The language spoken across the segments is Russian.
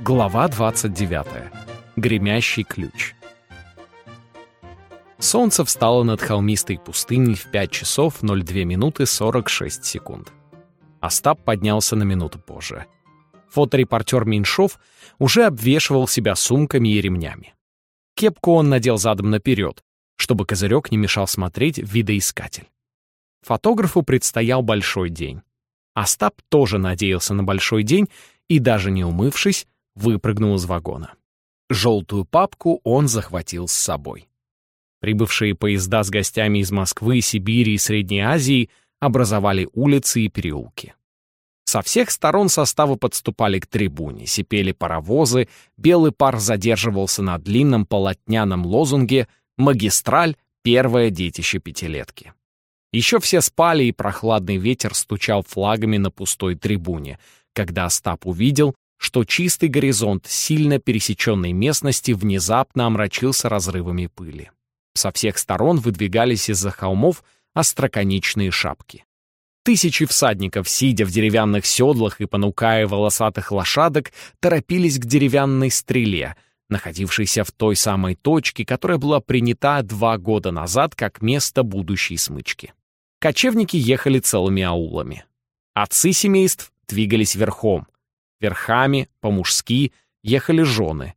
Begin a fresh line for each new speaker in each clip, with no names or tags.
Глава 29. Гремящий ключ. Солнце встало над холмистой пустыней в 5 часов 02 минуты 46 секунд. Остап поднялся на минуту позже. Фоторепортер Меньшов уже обвешивал себя сумками и ремнями. Кепку он надел задом наперед, чтобы козырек не мешал смотреть видоискатель. Фотографу предстоял большой день. Остап тоже надеялся на большой день и, даже не умывшись, выпрыгнул из вагона. Желтую папку он захватил с собой. Прибывшие поезда с гостями из Москвы, Сибири и Средней Азии образовали улицы и переулки. Со всех сторон составы подступали к трибуне, сипели паровозы, белый пар задерживался на длинном полотняном лозунге «Магистраль — первое детище пятилетки». Еще все спали, и прохладный ветер стучал флагами на пустой трибуне, когда Остап увидел, что чистый горизонт сильно пересеченной местности внезапно омрачился разрывами пыли. Со всех сторон выдвигались из-за холмов остроконечные шапки. Тысячи всадников, сидя в деревянных седлах и понукая волосатых лошадок, торопились к деревянной стреле, находившейся в той самой точке, которая была принята два года назад как место будущей смычки. Кочевники ехали целыми аулами. Отцы семейств двигались верхом — Верхами, по-мужски, ехали жены.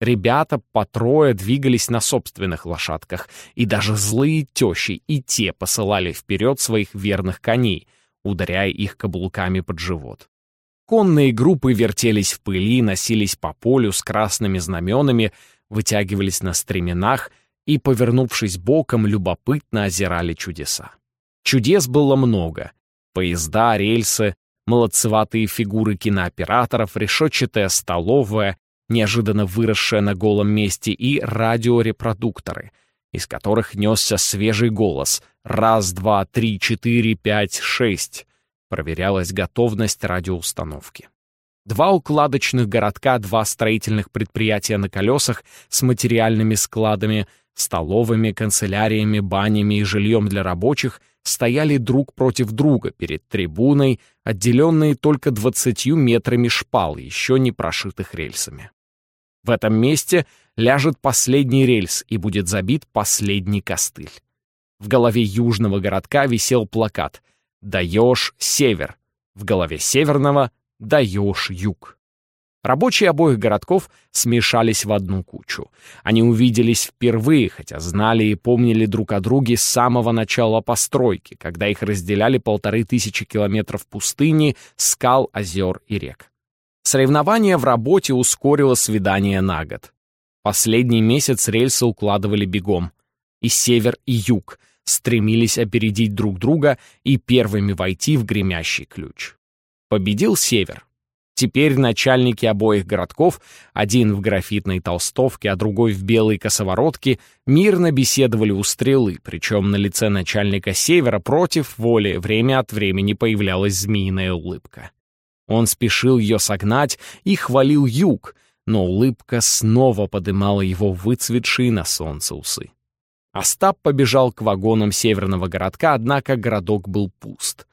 Ребята по трое двигались на собственных лошадках, и даже злые тещи и те посылали вперед своих верных коней, ударяя их каблуками под живот. Конные группы вертелись в пыли, носились по полю с красными знаменами, вытягивались на стременах и, повернувшись боком, любопытно озирали чудеса. Чудес было много. Поезда, рельсы, молодцеватые фигуры кинооператоров, решетчатая столовая, неожиданно выросшая на голом месте, и радиорепродукторы, из которых несся свежий голос «Раз, два, три, четыре, пять, шесть». Проверялась готовность радиоустановки. Два укладочных городка, два строительных предприятия на колесах с материальными складами, столовыми, канцеляриями, банями и жильем для рабочих — стояли друг против друга перед трибуной, отделенные только двадцатью метрами шпал, еще не прошитых рельсами. В этом месте ляжет последний рельс и будет забит последний костыль. В голове южного городка висел плакат «Даешь север», в голове северного «Даешь юг». Рабочие обоих городков смешались в одну кучу. Они увиделись впервые, хотя знали и помнили друг о друге с самого начала постройки, когда их разделяли полторы тысячи километров пустыни, скал, озер и рек. Соревнование в работе ускорило свидание на год. Последний месяц рельсы укладывали бегом. И север, и юг стремились опередить друг друга и первыми войти в гремящий ключ. Победил север, Теперь начальники обоих городков, один в графитной толстовке, а другой в белой косоворотке, мирно беседовали у стрелы, причем на лице начальника севера против воли время от времени появлялась змеиная улыбка. Он спешил ее согнать и хвалил юг, но улыбка снова подымала его выцветшие на солнце усы. Остап побежал к вагонам северного городка, однако городок был пуст.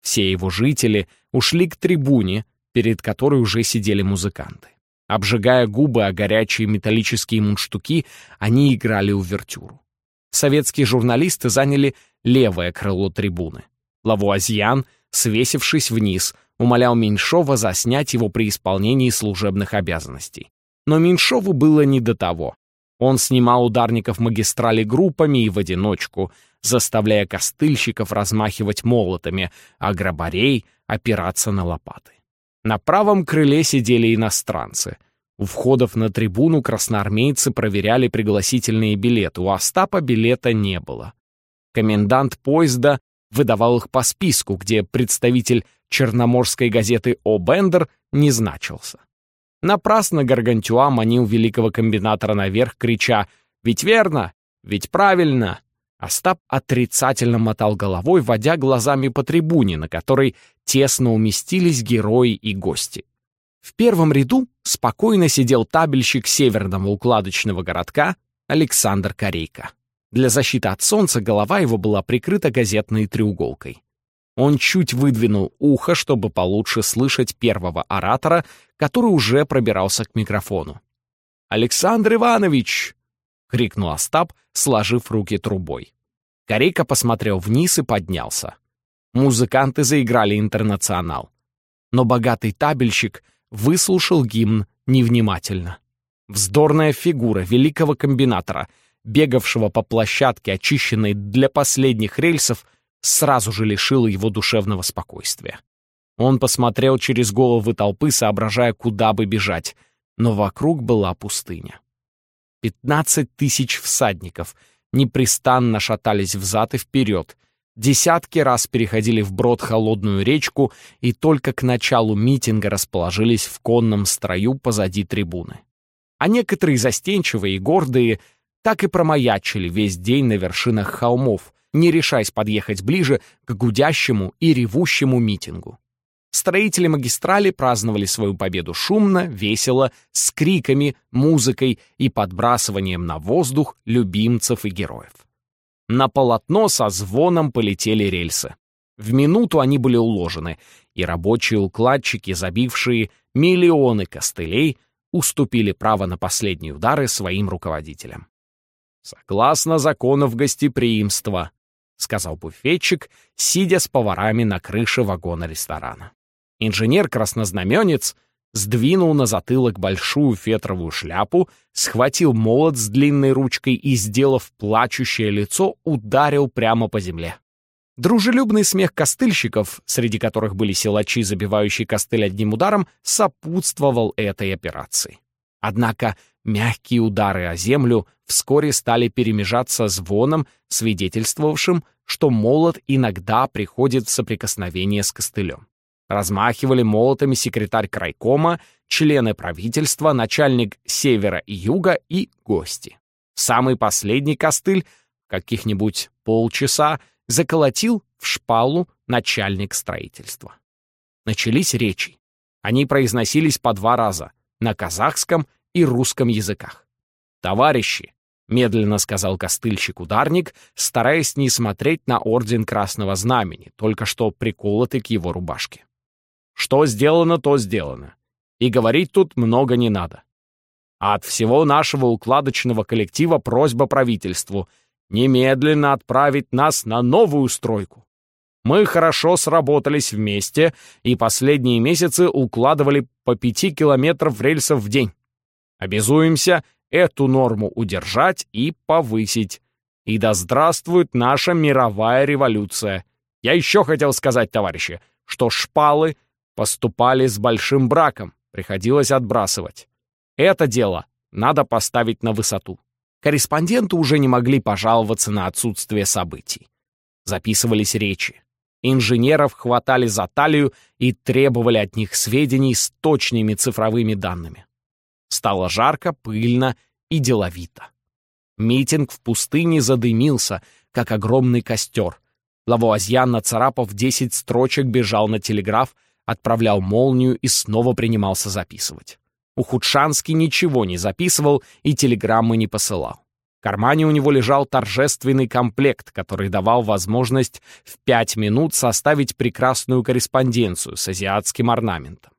Все его жители ушли к трибуне, перед которой уже сидели музыканты. Обжигая губы о горячие металлические мундштуки, они играли увертюру. Советские журналисты заняли левое крыло трибуны. Лавуазьян, свесившись вниз, умолял Меньшова заснять его при исполнении служебных обязанностей. Но Меньшову было не до того. Он снимал ударников магистрали группами и в одиночку, заставляя костыльщиков размахивать молотами, а грабарей опираться на лопаты. На правом крыле сидели иностранцы. У входов на трибуну красноармейцы проверяли пригласительные билеты. У Остапа билета не было. Комендант поезда выдавал их по списку, где представитель черноморской газеты «О. Бендер» не значился. Напрасно Гаргантюа манил великого комбинатора наверх, крича «Ведь верно! Ведь правильно!» Остап отрицательно мотал головой, водя глазами по трибуне, на которой тесно уместились герои и гости. В первом ряду спокойно сидел табельщик северного укладочного городка Александр Корейко. Для защиты от солнца голова его была прикрыта газетной треуголкой. Он чуть выдвинул ухо, чтобы получше слышать первого оратора, который уже пробирался к микрофону. «Александр Иванович!» — крикнул Остап, сложив руки трубой. Корейка посмотрел вниз и поднялся. Музыканты заиграли интернационал. Но богатый табельщик выслушал гимн невнимательно. Вздорная фигура великого комбинатора, бегавшего по площадке, очищенной для последних рельсов, сразу же лишила его душевного спокойствия. Он посмотрел через головы толпы, соображая, куда бы бежать, но вокруг была пустыня. Пятнадцать тысяч всадников непрестанно шатались взад и вперед, десятки раз переходили вброд холодную речку и только к началу митинга расположились в конном строю позади трибуны. А некоторые застенчивые и гордые так и промаячили весь день на вершинах холмов, не решаясь подъехать ближе к гудящему и ревущему митингу. Строители магистрали праздновали свою победу шумно, весело, с криками, музыкой и подбрасыванием на воздух любимцев и героев. На полотно со звоном полетели рельсы. В минуту они были уложены, и рабочие укладчики, забившие миллионы костылей, уступили право на последние удары своим руководителям. Согласно законов гостеприимства, — сказал буфетчик, сидя с поварами на крыше вагона ресторана. Инженер-краснознаменец сдвинул на затылок большую фетровую шляпу, схватил молот с длинной ручкой и, сделав плачущее лицо, ударил прямо по земле. Дружелюбный смех костыльщиков, среди которых были силачи, забивающие костыль одним ударом, сопутствовал этой операции. Однако Мягкие удары о землю вскоре стали перемежаться звоном, свидетельствовавшим, что молот иногда приходит в соприкосновение с костылем. Размахивали молотами секретарь крайкома, члены правительства, начальник севера и юга и гости. Самый последний костыль, каких-нибудь полчаса, заколотил в шпалу начальник строительства. Начались речи. Они произносились по два раза — на казахском и русском языках. «Товарищи!» — медленно сказал костыльщик-ударник, стараясь не смотреть на орден Красного Знамени, только что приколотый к его рубашке. «Что сделано, то сделано. И говорить тут много не надо. А от всего нашего укладочного коллектива просьба правительству немедленно отправить нас на новую стройку. Мы хорошо сработались вместе и последние месяцы укладывали по пяти километров рельсов в день. Обязуемся эту норму удержать и повысить. И да здравствует наша мировая революция. Я еще хотел сказать, товарищи, что шпалы поступали с большим браком, приходилось отбрасывать. Это дело надо поставить на высоту. Корреспонденты уже не могли пожаловаться на отсутствие событий. Записывались речи. Инженеров хватали за талию и требовали от них сведений с точными цифровыми данными. Стало жарко, пыльно и деловито. Митинг в пустыне задымился, как огромный костер. Лавуазьян, нацарапав десять строчек, бежал на телеграф, отправлял молнию и снова принимался записывать. Ухудшанский ничего не записывал и телеграммы не посылал. В кармане у него лежал торжественный комплект, который давал возможность в пять минут составить прекрасную корреспонденцию с азиатским орнаментом.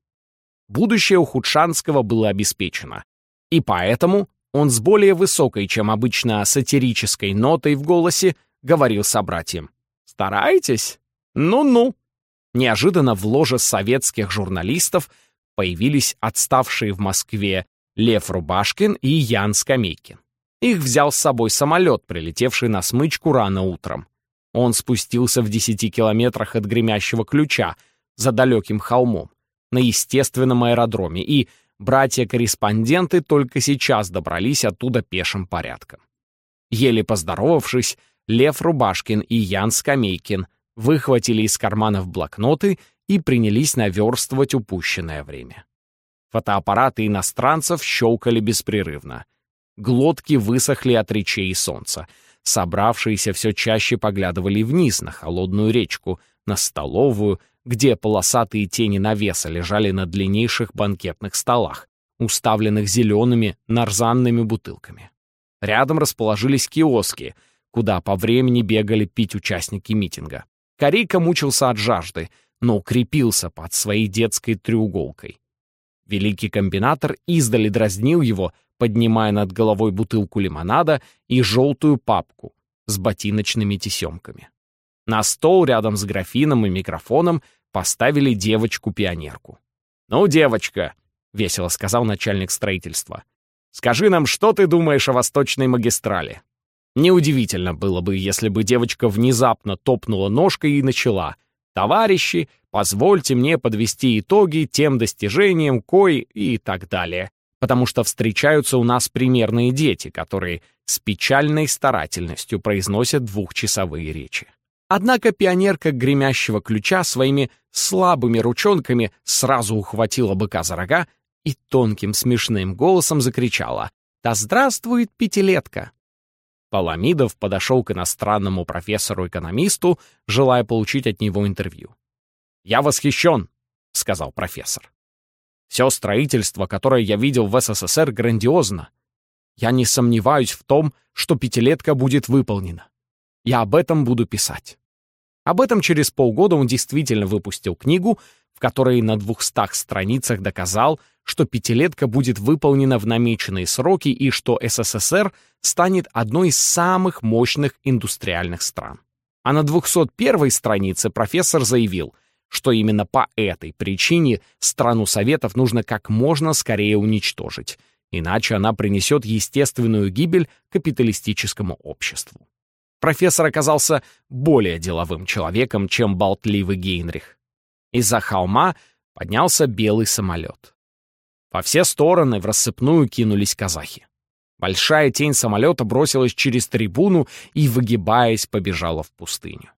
Будущее у Худшанского было обеспечено. И поэтому он с более высокой, чем обычно сатирической нотой в голосе говорил собратьям. «Стараетесь? Ну-ну». Неожиданно в ложе советских журналистов появились отставшие в Москве Лев Рубашкин и Ян Скамейкин. Их взял с собой самолет, прилетевший на смычку рано утром. Он спустился в десяти километрах от гремящего ключа, за далеким холмом на естественном аэродроме, и братья-корреспонденты только сейчас добрались оттуда пешим порядком. Еле поздоровавшись, Лев Рубашкин и Ян Скамейкин выхватили из карманов блокноты и принялись наверстывать упущенное время. Фотоаппараты иностранцев щелкали беспрерывно. Глотки высохли от речей солнца. Собравшиеся все чаще поглядывали вниз на холодную речку, на столовую, где полосатые тени навеса лежали на длиннейших банкетных столах, уставленных зелеными нарзанными бутылками. Рядом расположились киоски, куда по времени бегали пить участники митинга. Корейка мучился от жажды, но укрепился под своей детской треуголкой. Великий комбинатор издали дразнил его, поднимая над головой бутылку лимонада и желтую папку с ботиночными тесемками. На стол рядом с графином и микрофоном поставили девочку-пионерку. «Ну, девочка», — весело сказал начальник строительства, «скажи нам, что ты думаешь о Восточной магистрали?» Неудивительно было бы, если бы девочка внезапно топнула ножкой и начала. «Товарищи, позвольте мне подвести итоги тем достижениям, кой и так далее». Потому что встречаются у нас примерные дети, которые с печальной старательностью произносят двухчасовые речи. Однако пионерка гремящего ключа своими слабыми ручонками сразу ухватила быка за рога и тонким смешным голосом закричала «Да здравствует пятилетка!» Паламидов подошел к иностранному профессору-экономисту, желая получить от него интервью. «Я восхищен», — сказал профессор. «Все строительство, которое я видел в СССР, грандиозно. Я не сомневаюсь в том, что пятилетка будет выполнена. Я об этом буду писать». Об этом через полгода он действительно выпустил книгу, в которой на двухстах страницах доказал, что пятилетка будет выполнена в намеченные сроки и что СССР станет одной из самых мощных индустриальных стран. А на 201 странице профессор заявил, что именно по этой причине страну Советов нужно как можно скорее уничтожить, иначе она принесет естественную гибель капиталистическому обществу. Профессор оказался более деловым человеком, чем болтливый Гейнрих. Из-за холма поднялся белый самолет. Во все стороны в рассыпную кинулись казахи. Большая тень самолета бросилась через трибуну и, выгибаясь, побежала в пустыню.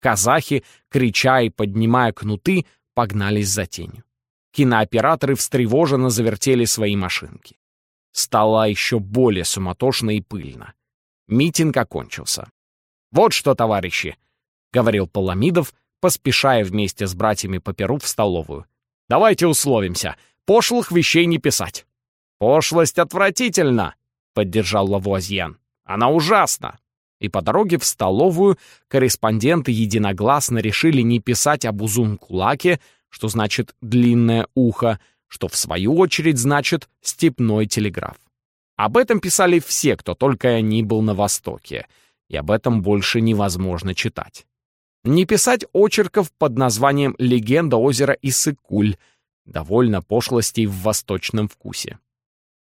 Казахи, крича и поднимая кнуты, погнались за тенью. Кинооператоры встревоженно завертели свои машинки. Стало еще более суматошно и пыльно. Митинг окончился. «Вот что, товарищи!» — говорил Паламидов, поспешая вместе с братьями по перу в столовую. «Давайте условимся пошлых вещей не писать». «Пошлость отвратительна», — поддержал Лавуазьян. «Она ужасна». И по дороге в столовую корреспонденты единогласно решили не писать об узун-кулаке, что значит «длинное ухо», что в свою очередь значит «степной телеграф». Об этом писали все, кто только не был на Востоке, и об этом больше невозможно читать. Не писать очерков под названием «Легенда озера Иссык-Куль», довольно пошлостей в восточном вкусе.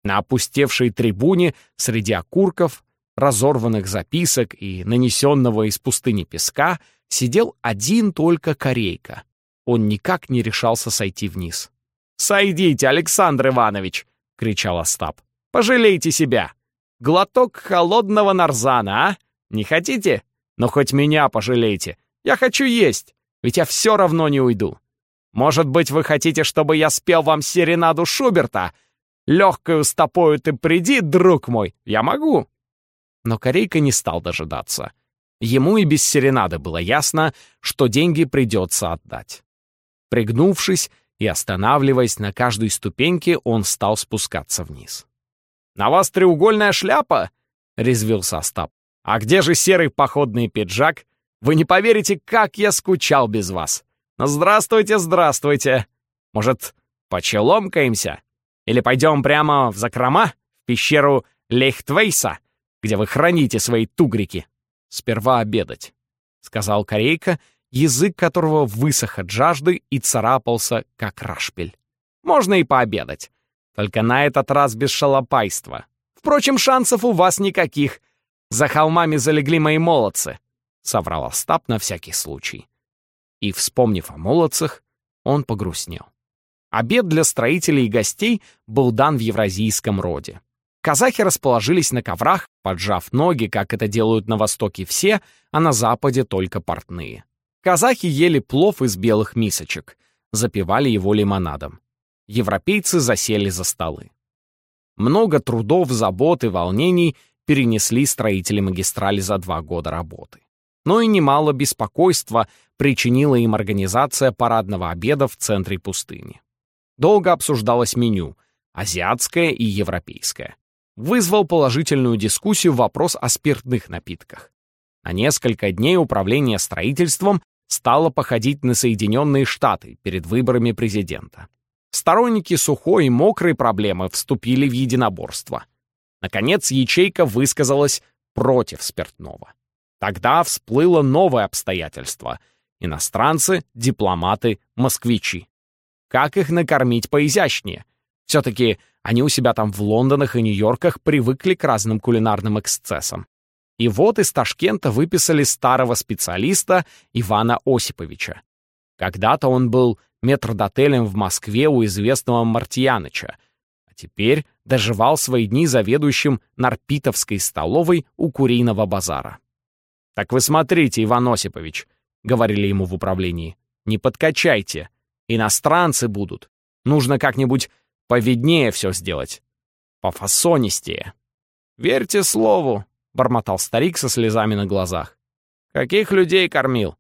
На опустевшей трибуне среди окурков, разорванных записок и нанесенного из пустыни песка сидел один только корейка. Он никак не решался сойти вниз. «Сойдите, Александр Иванович!» — кричал Остап. «Пожалейте себя! Глоток холодного нарзана, а? Не хотите? Но хоть меня пожалейте. Я хочу есть, ведь я все равно не уйду. Может быть, вы хотите, чтобы я спел вам серенаду Шуберта? Легкою стопою ты приди, друг мой, я могу!» Но Корейка не стал дожидаться. Ему и без серенады было ясно, что деньги придется отдать. Пригнувшись и останавливаясь на каждой ступеньке, он стал спускаться вниз. «На вас треугольная шляпа?» — резвился Остап. «А где же серый походный пиджак? Вы не поверите, как я скучал без вас!» «Здравствуйте, здравствуйте! Может, почеломкаемся? Или пойдем прямо в закрома, в пещеру Лейхтвейса, где вы храните свои тугрики? Сперва обедать», — сказал корейка, язык которого высох от жажды и царапался, как рашпиль. «Можно и пообедать, только на этот раз без шалопайства. Впрочем, шансов у вас никаких. За холмами залегли мои молодцы», — соврал Остап на всякий случай. И, вспомнив о молодцах, он погрустнел. Обед для строителей и гостей был дан в евразийском роде. Казахи расположились на коврах, поджав ноги, как это делают на востоке все, а на западе только портные. Казахи ели плов из белых мисочек, запивали его лимонадом. Европейцы засели за столы. Много трудов, забот и волнений перенесли строители магистрали за два года работы но и немало беспокойства причинила им организация парадного обеда в центре пустыни. Долго обсуждалось меню — азиатское и европейское. Вызвал положительную дискуссию вопрос о спиртных напитках. На несколько дней управление строительством стало походить на Соединенные Штаты перед выборами президента. Сторонники сухой и мокрой проблемы вступили в единоборство. Наконец, ячейка высказалась против спиртного. Тогда всплыло новое обстоятельство — иностранцы, дипломаты, москвичи. Как их накормить поизящнее? Все-таки они у себя там в Лондонах и Нью-Йорках привыкли к разным кулинарным эксцессам. И вот из Ташкента выписали старого специалиста Ивана Осиповича. Когда-то он был метрдотелем в Москве у известного Мартьяныча, а теперь доживал свои дни заведующим Нарпитовской столовой у Куриного базара. «Так вы смотрите, Иван Осипович», — говорили ему в управлении, — «не подкачайте, иностранцы будут. Нужно как-нибудь поведнее все сделать, пофасонистее». «Верьте слову», — бормотал старик со слезами на глазах. «Каких людей кормил?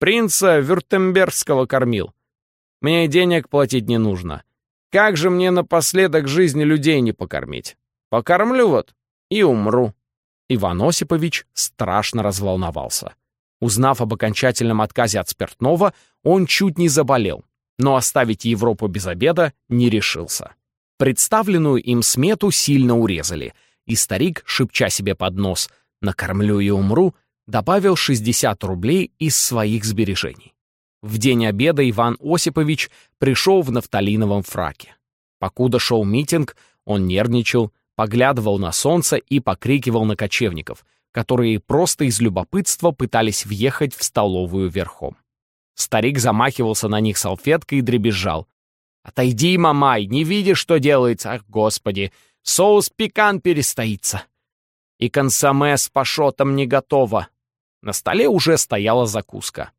Принца Вюртембергского кормил. Мне денег платить не нужно. Как же мне напоследок жизни людей не покормить? Покормлю вот и умру». Иван Осипович страшно разволновался. Узнав об окончательном отказе от спиртного, он чуть не заболел, но оставить Европу без обеда не решился. Представленную им смету сильно урезали, и старик, шепча себе под нос «накормлю и умру», добавил 60 рублей из своих сбережений. В день обеда Иван Осипович пришел в нафталиновом фраке. Покуда шел митинг, он нервничал, поглядывал на солнце и покрикивал на кочевников, которые просто из любопытства пытались въехать в столовую верхом. Старик замахивался на них салфеткой и дребезжал. «Отойди, мамай, не видишь, что делается? Ах, господи, соус пекан перестоится!» И консоме с пашотом не готово. На столе уже стояла закуска.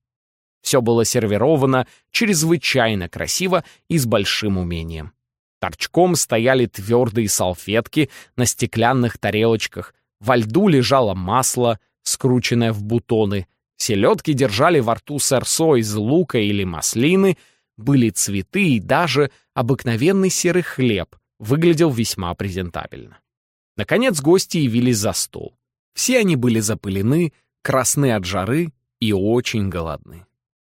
Все было сервировано чрезвычайно красиво и с большим умением. Торчком стояли твердые салфетки на стеклянных тарелочках, во льду лежало масло, скрученное в бутоны, селедки держали во рту сырцо из лука или маслины, были цветы и даже обыкновенный серый хлеб выглядел весьма презентабельно. Наконец гости явились за стол. Все они были запылены, красны от жары и очень голодны.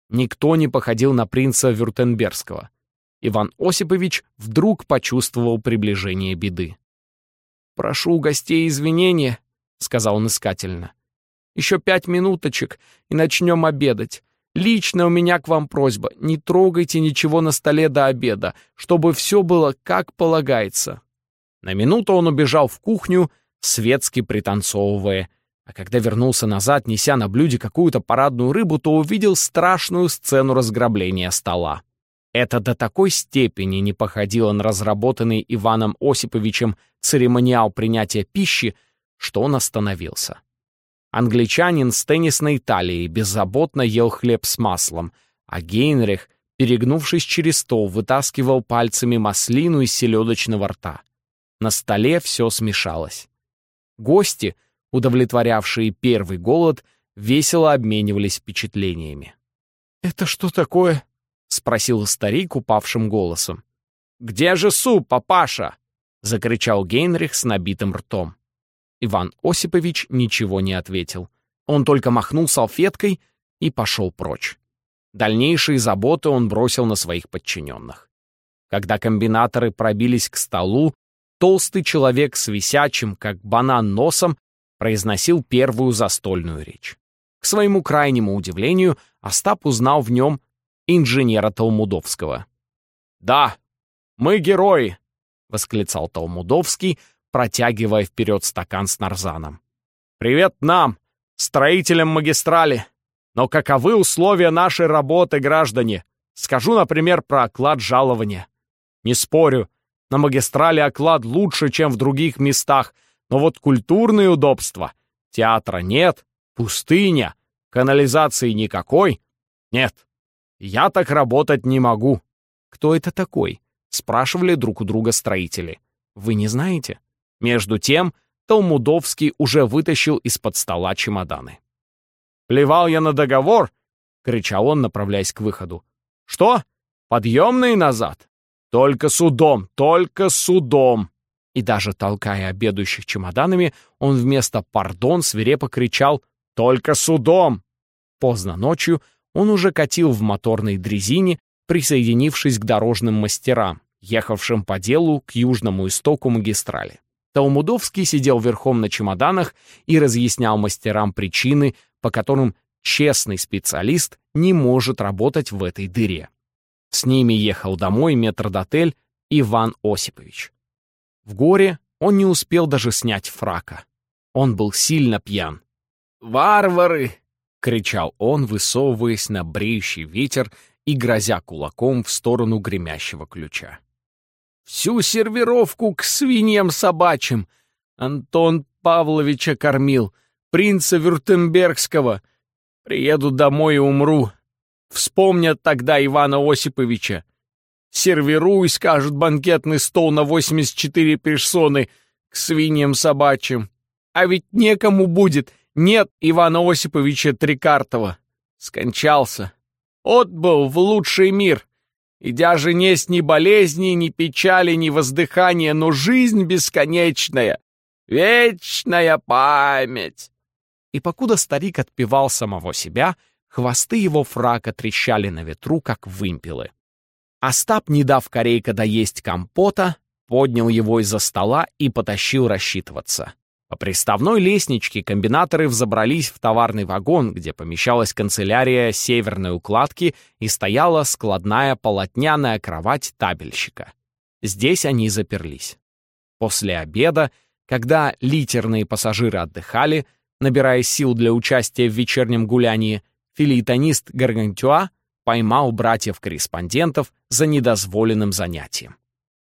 Никто не походил на принца Вюртембергского. Иван Осипович вдруг почувствовал приближение беды. «Прошу у гостей извинения», — сказал он искательно. «Еще пять минуточек, и начнем обедать. Лично у меня к вам просьба, не трогайте ничего на столе до обеда, чтобы все было как полагается». На минуту он убежал в кухню, светски пританцовывая, а когда вернулся назад, неся на блюде какую-то парадную рыбу, то увидел страшную сцену разграбления стола. Это до такой степени не походило на разработанный Иваном Осиповичем церемониал принятия пищи, что он остановился. Англичанин с теннисной талией беззаботно ел хлеб с маслом, а Гейнрих, перегнувшись через стол, вытаскивал пальцами маслину из селедочного рта. На столе все смешалось. Гости, удовлетворявшие первый голод, весело обменивались впечатлениями. «Это что такое?» — спросил старик упавшим голосом. «Где же суп, папаша?» — закричал Гейнрих с набитым ртом. Иван Осипович ничего не ответил. Он только махнул салфеткой и пошел прочь. Дальнейшие заботы он бросил на своих подчиненных. Когда комбинаторы пробились к столу, толстый человек с висячим, как банан, носом произносил первую застольную речь. К своему крайнему удивлению, Остап узнал в нем инженера Толмудовского. «Да, мы герои!» — восклицал Толмудовский, протягивая вперед стакан с нарзаном. «Привет нам, строителям магистрали! Но каковы условия нашей работы, граждане? Скажу, например, про оклад жалования. Не спорю, на магистрали оклад лучше, чем в других местах, но вот культурные удобства. Театра нет, пустыня, канализации никакой. Нет, я так работать не могу. Кто это такой? Спрашивали друг у друга строители. Вы не знаете? Между тем, Толмудовский уже вытащил из-под стола чемоданы. «Плевал я на договор!» — кричал он, направляясь к выходу. «Что? Подъемные назад? Только судом, только судом!» И даже толкая обедающих чемоданами, он вместо «пардон» свирепо кричал «Только судом!» Поздно ночью он уже катил в моторной дрезине, присоединившись к дорожным мастерам, ехавшим по делу к южному истоку магистрали. Таумудовский сидел верхом на чемоданах и разъяснял мастерам причины, по которым честный специалист не может работать в этой дыре. С ними ехал домой метрдотель Иван Осипович. В горе он не успел даже снять фрака. Он был сильно пьян. «Варвары!» — кричал он, высовываясь на бреющий ветер и грозя кулаком в сторону гремящего ключа. «Всю сервировку к свиньям собачьим! Антон Павловича кормил, принца Вюртембергского. Приеду домой и умру. Вспомнят тогда Ивана Осиповича. Сервируй, скажут, банкетный стол на 84 персоны к свиньям собачьим. А ведь некому будет. Нет Ивана Осиповича Трикартова. Скончался. Отбыл в лучший мир. И даже несть ни болезни, ни печали, ни воздыхания, но жизнь бесконечная. Вечная память. И покуда старик отпевал самого себя, хвосты его фрака трещали на ветру, как вымпелы. Остап, не дав корейка доесть компота, поднял его из-за стола и потащил рассчитываться. По приставной лестничке комбинаторы взобрались в товарный вагон, где помещалась канцелярия северной укладки и стояла складная полотняная кровать табельщика. Здесь они заперлись. После обеда, когда литерные пассажиры отдыхали, набирая сил для участия в вечернем гулянии, филитонист Гаргантюа поймал братьев-корреспондентов за недозволенным занятием.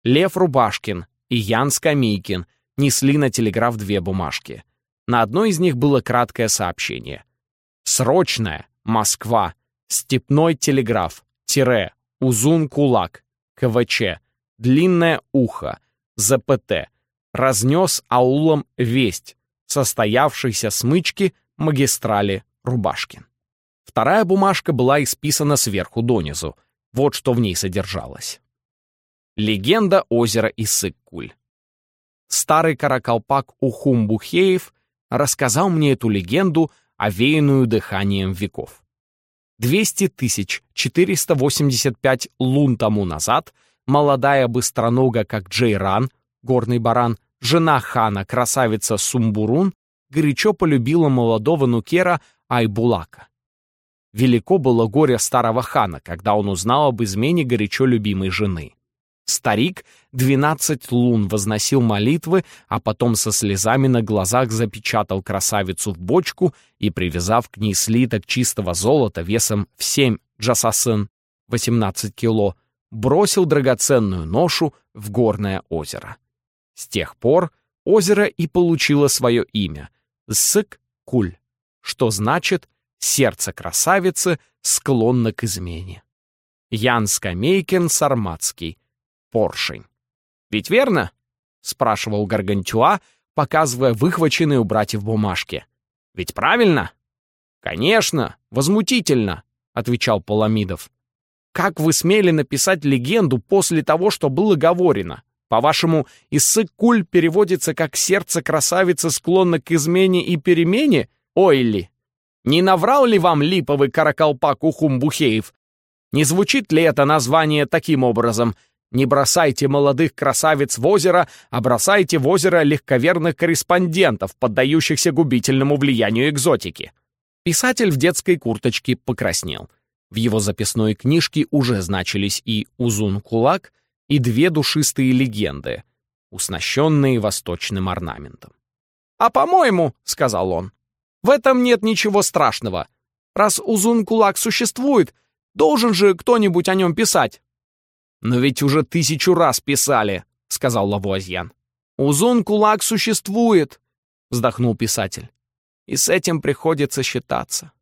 Лев Рубашкин и Ян Скамейкин несли на телеграф две бумажки. На одной из них было краткое сообщение. «Срочная, Москва, степной телеграф, тире, Узун-Кулак, КВЧ, длинное ухо, ЗПТ, разнес аулом весть, состоявшейся смычки магистрали Рубашкин. Вторая бумажка была исписана сверху донизу. Вот что в ней содержалось. Легенда озера Иссык-Куль. Старый каракалпак Ухум-Бухеев рассказал мне эту легенду, овеянную дыханием веков. 200 тысяч 485 лун тому назад молодая быстронога, как Джейран, горный баран, жена хана, красавица Сумбурун, горячо полюбила молодого нукера Айбулака. Велико было горе старого хана, когда он узнал об измене горячо любимой жены. Старик двенадцать лун возносил молитвы, а потом со слезами на глазах запечатал красавицу в бочку и, привязав к ней слиток чистого золота весом в семь джасасын, 18 кило, бросил драгоценную ношу в горное озеро. С тех пор озеро и получило свое имя — Сык-Куль, что значит Сердце красавицы склонно к измене. Ян Скамейкин Сарматский. Поршень. «Ведь верно?» — спрашивал Гаргантюа, показывая выхваченные у братьев бумажки. «Ведь правильно?» «Конечно, возмутительно», — отвечал Паламидов. «Как вы смели написать легенду после того, что было говорено? По-вашему, Иссык-Куль переводится как «сердце красавицы склонно к измене и перемене»? Ой ли!» Не наврал ли вам липовый каракалпак Ухумбухеев? Не звучит ли это название таким образом? Не бросайте молодых красавиц в озеро, а бросайте в озеро легковерных корреспондентов, поддающихся губительному влиянию экзотики. Писатель в детской курточке покраснел. В его записной книжке уже значились и «Узун-кулак», и две душистые легенды, уснащенные восточным орнаментом. «А по-моему, — сказал он, в этом нет ничего страшного. Раз Узун-Кулак существует, должен же кто-нибудь о нем писать». «Но ведь уже тысячу раз писали», — сказал Лавуазьян. «Узун-Кулак существует», — вздохнул писатель. «И с этим приходится считаться».